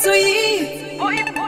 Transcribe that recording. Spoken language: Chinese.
醉。